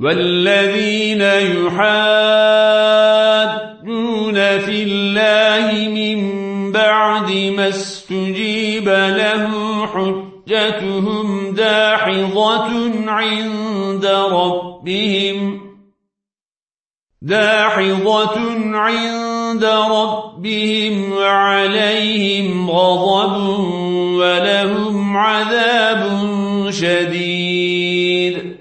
والذين يحادون في الله من بعد ما استجيب له حجتهم داحظة عند ربهم. داحظة عند ربهم وعليهم غضب ولهم عذاب شديد.